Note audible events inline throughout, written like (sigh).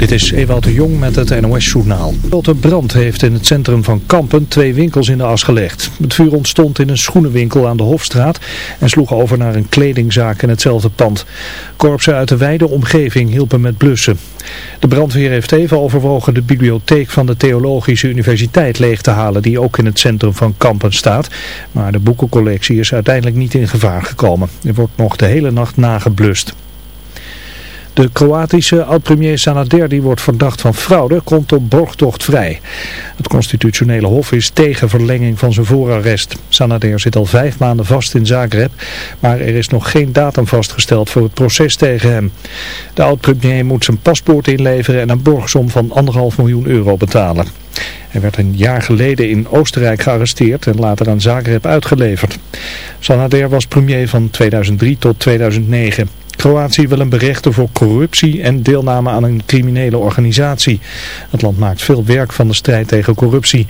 Dit is Ewout de Jong met het NOS-journaal. De brand heeft in het centrum van Kampen twee winkels in de as gelegd. Het vuur ontstond in een schoenenwinkel aan de Hofstraat en sloeg over naar een kledingzaak in hetzelfde pand. Korpsen uit de wijde omgeving hielpen met blussen. De brandweer heeft even overwogen de bibliotheek van de Theologische Universiteit leeg te halen, die ook in het centrum van Kampen staat. Maar de boekencollectie is uiteindelijk niet in gevaar gekomen. Er wordt nog de hele nacht nageblust. De Kroatische oud-premier Sanader, die wordt verdacht van fraude, komt op borgtocht vrij. Het constitutionele hof is tegen verlenging van zijn voorarrest. Sanader zit al vijf maanden vast in Zagreb, maar er is nog geen datum vastgesteld voor het proces tegen hem. De oud-premier moet zijn paspoort inleveren en een borgsom van anderhalf miljoen euro betalen. Hij werd een jaar geleden in Oostenrijk gearresteerd en later aan Zagreb uitgeleverd. Sanader was premier van 2003 tot 2009. Kroatië wil hem berechten voor corruptie en deelname aan een criminele organisatie. Het land maakt veel werk van de strijd tegen corruptie.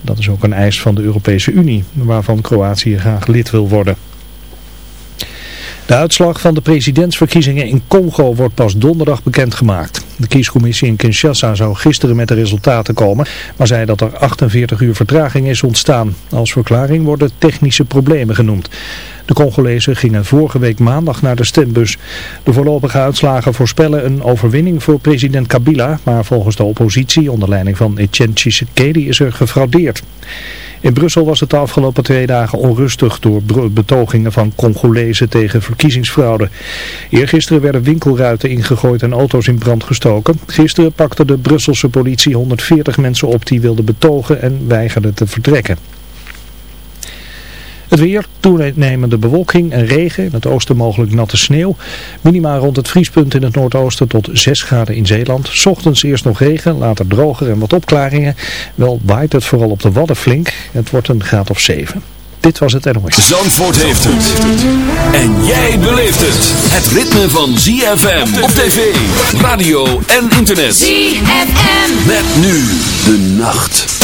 Dat is ook een eis van de Europese Unie, waarvan Kroatië graag lid wil worden. De uitslag van de presidentsverkiezingen in Congo wordt pas donderdag bekendgemaakt. De kiescommissie in Kinshasa zou gisteren met de resultaten komen, maar zei dat er 48 uur vertraging is ontstaan. Als verklaring worden technische problemen genoemd. De Congolezen gingen vorige week maandag naar de stembus. De voorlopige uitslagen voorspellen een overwinning voor president Kabila, maar volgens de oppositie onder leiding van Etienne Tshisekedi is er gefraudeerd. In Brussel was het de afgelopen twee dagen onrustig door betogingen van Congolezen tegen verkiezingsfraude. Eergisteren werden winkelruiten ingegooid en auto's in brand gestoken. Gisteren pakte de Brusselse politie 140 mensen op die wilden betogen en weigerden te vertrekken. Het weer, toenemende bewolking en regen, in het oosten mogelijk natte sneeuw. Minima rond het vriespunt in het noordoosten tot 6 graden in Zeeland. S ochtends eerst nog regen, later droger en wat opklaringen. Wel waait het vooral op de Wadden flink. Het wordt een graad of 7. Dit was het NOS. Zandvoort heeft het. En jij beleeft het. Het ritme van ZFM op tv, radio en internet. ZFM. Met nu de nacht.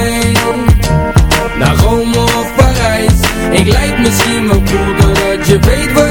Ik lijk misschien wel cool Doordat je weet wat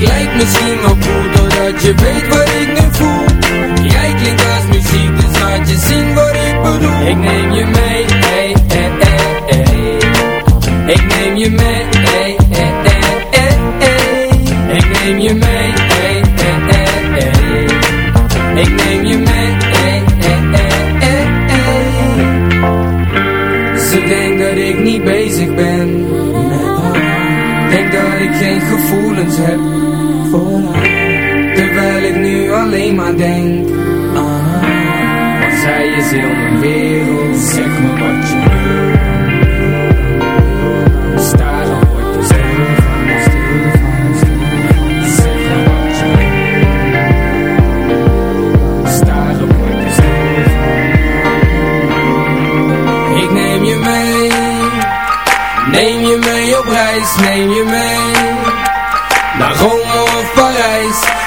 Ik lijk misschien wel Doordat je weet wat ik nu voel Jij klinkt als muziek Dus laat je zien wat ik bedoel Ik neem je mee hey, hey, hey, hey. Ik neem je mee hey, hey, hey, hey. Ik neem je mee hey, hey, hey. Ik neem je mee hey, hey, hey, hey. Ze denkt dat ik niet bezig ben Denk dat ik geen Terwijl ik nu alleen maar denk aan haar Want zij is heel mijn wereld. Zeg me wat je wil. Sta dan. Zeg me wat je. Ik neem je mee. Neem je mee op reis, neem je mee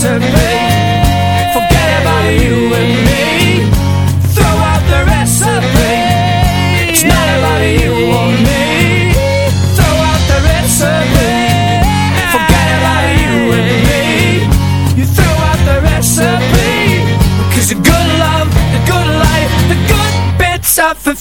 the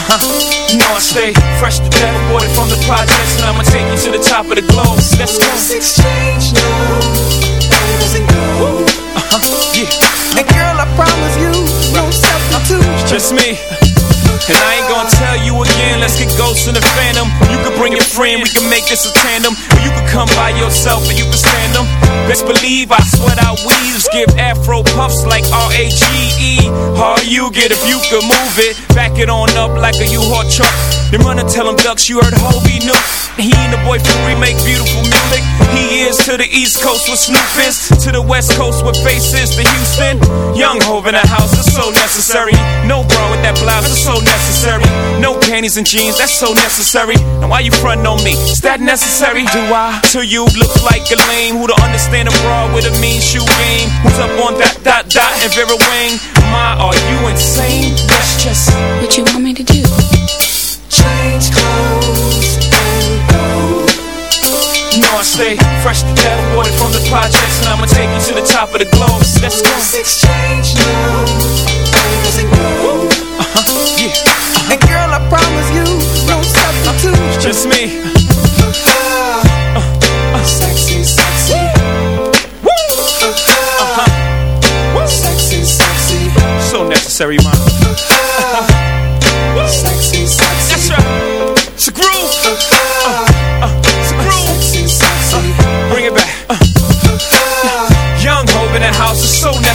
uh-huh. You know I stay fresh to death, aborted from the projects, and I'ma take you to the top of the globe. Let's go. Let's exchange now. Uh-huh. Yeah. And girl, I promise you, no substitute. Just me. And I ain't gonna tell you again, let's get ghosts in the phantom. You can bring your friend, we can make this a tandem. Or you can come by yourself and you can stand them. Best believe I sweat out weaves, give afro puffs like R-A-G-E. How you get if you could move it, back it on up like a U-Haul truck. Then run and tell them ducks you heard Hobie knew. He and the boyfriend remake beautiful music. He is to the East Coast with Snoop is, to the West Coast with Faces to Houston. Young Hove in the house is so necessary. No bra with that blouse is so necessary. No panties and jeans, that's so necessary. Now why you frontin' on me? Is that necessary? Do I? To you look like a lame who don't understand a bra with a mean shoe game. Who's up on that dot dot and Vera Wang? My, are you insane? That's just What you want me to do? change clothes and go. You know I stay fresh to death, aborted from the projects, and I'ma take you to the top of the globe. Let's go. Let's exchange now. Uh-huh. Yeah. And girl, I promise you, no substitute. Just me. Necessary, man. (laughs) Sexy, sexy. That's right. It's a groove.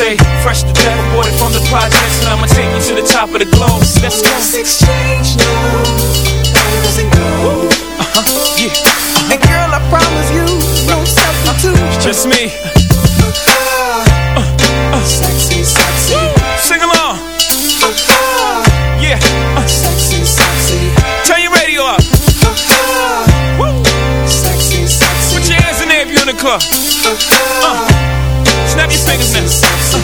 I stay fresh to death, aborted from the projects And I'ma take you to the top of the globe. Let's go. Let's exchange now Uh-huh, yeah. Uh-huh. And girl, I promise you No substitute. It's just me. Uh, uh, Sexy, sexy. Sing along. Yeah. Uh, Sexy, sexy. Turn your radio up. Woo! Sexy, sexy. Put your hands in there if you're in the club. Uh, these fingers. in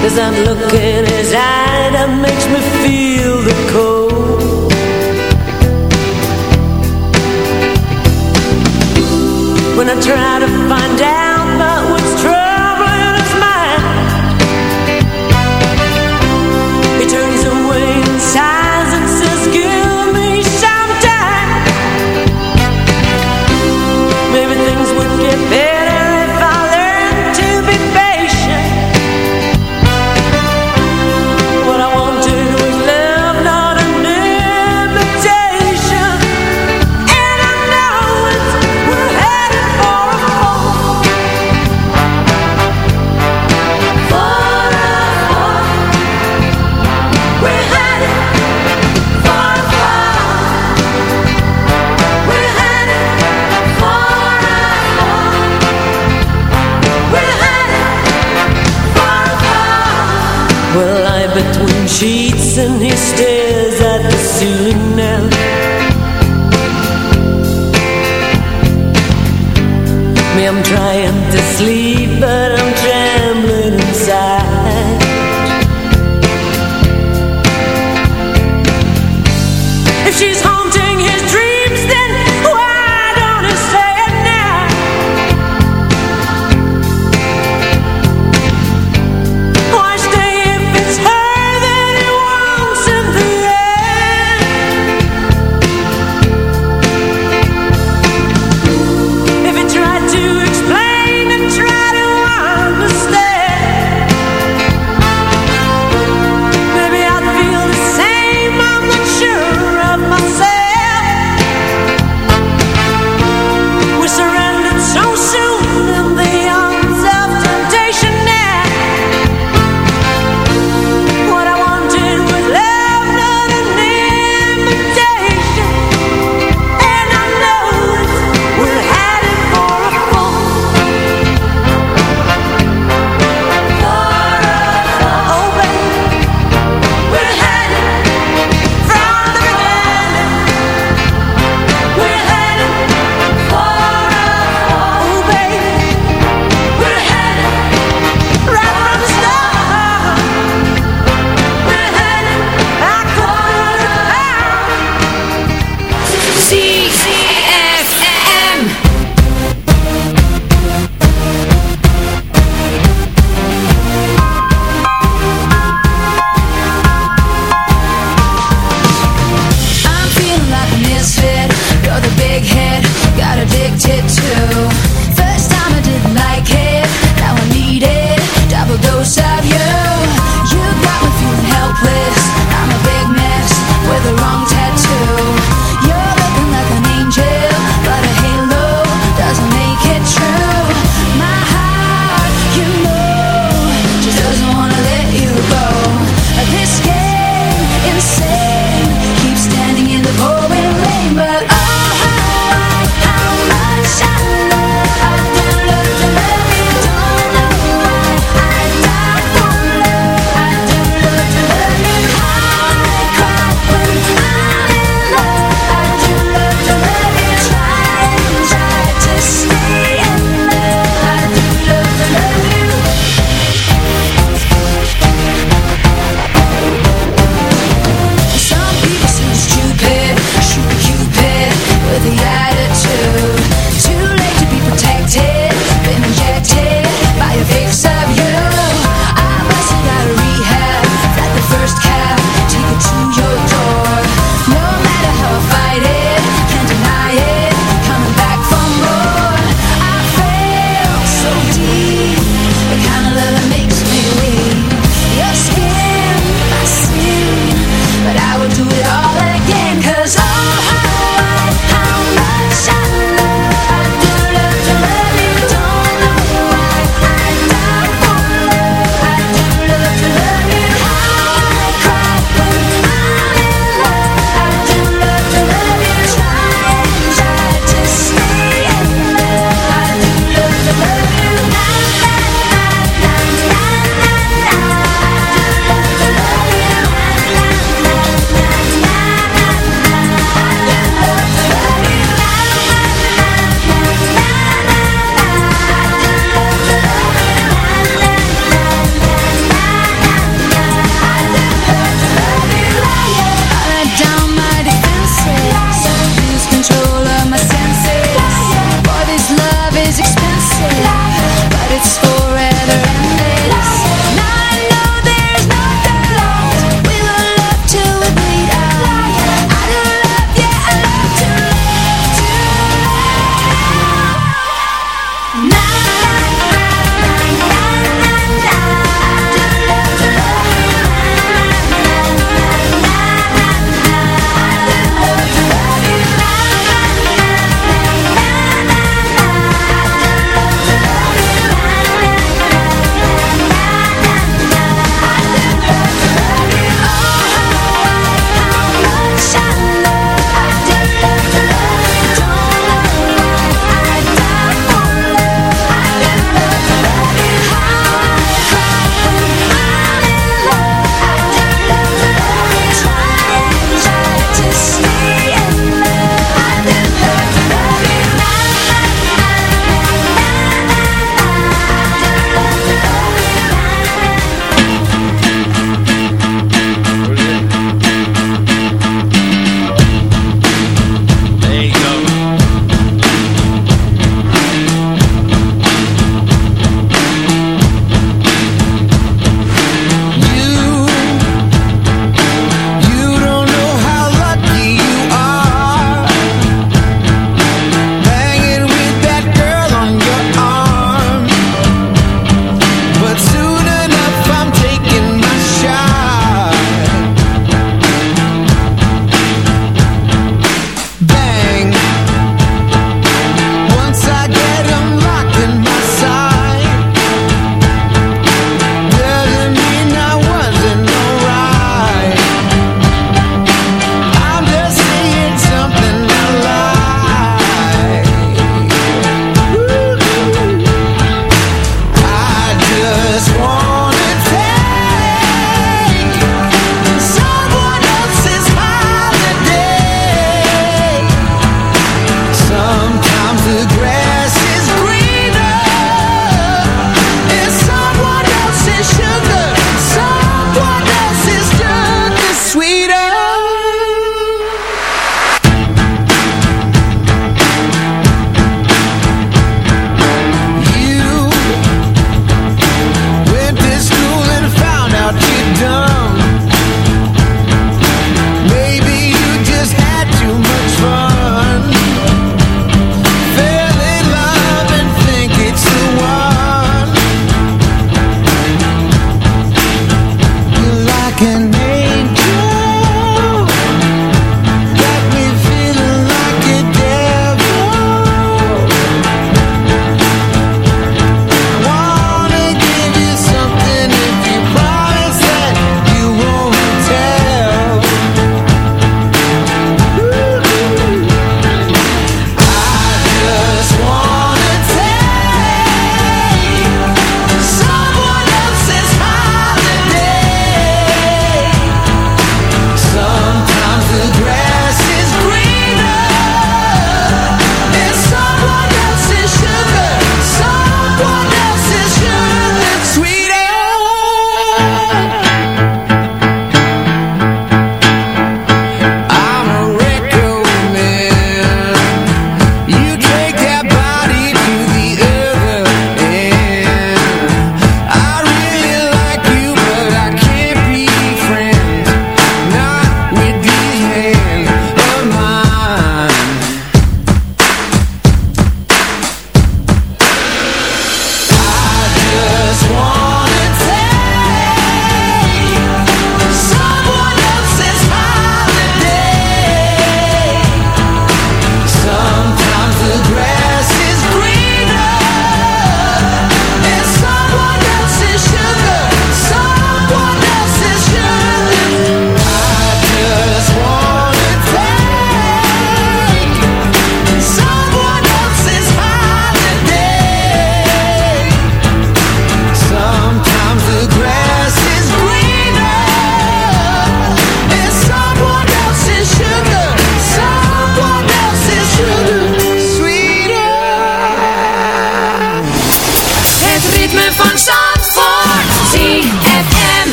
There's that look in his eye that makes me feel the cold. When I try to find out